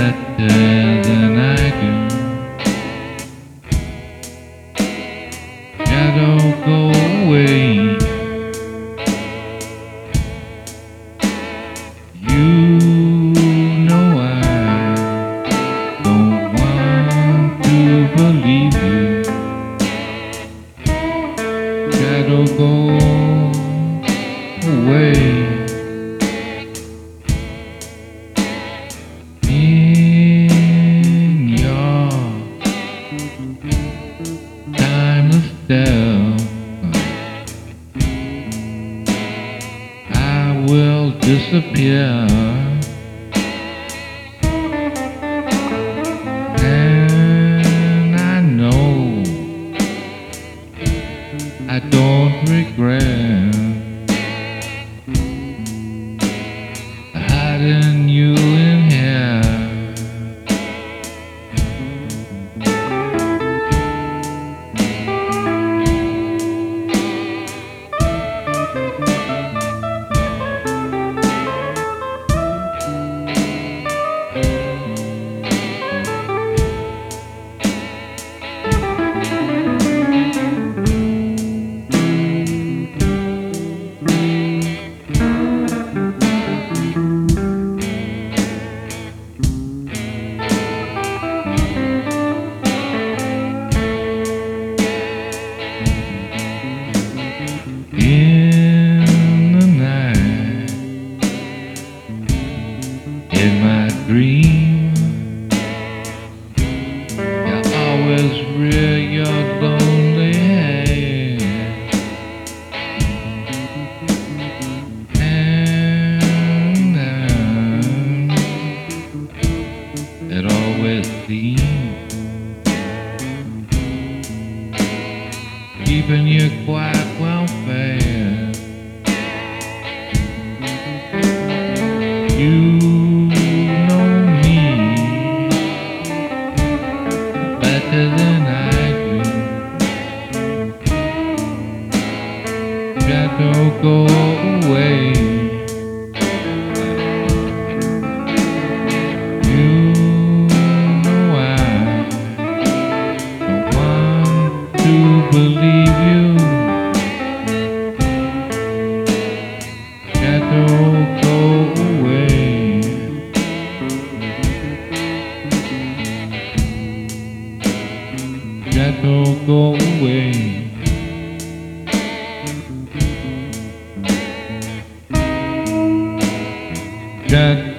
better than I do. Go away. You know I don't want to believe you. Go away. Time timeless down. I will disappear. In my dream, you always rear your lonely head, and it always seems keeping you quiet Shadow, go away. You know I don't want to believe you. Shadow, go away. Shadow, go away. Shadow.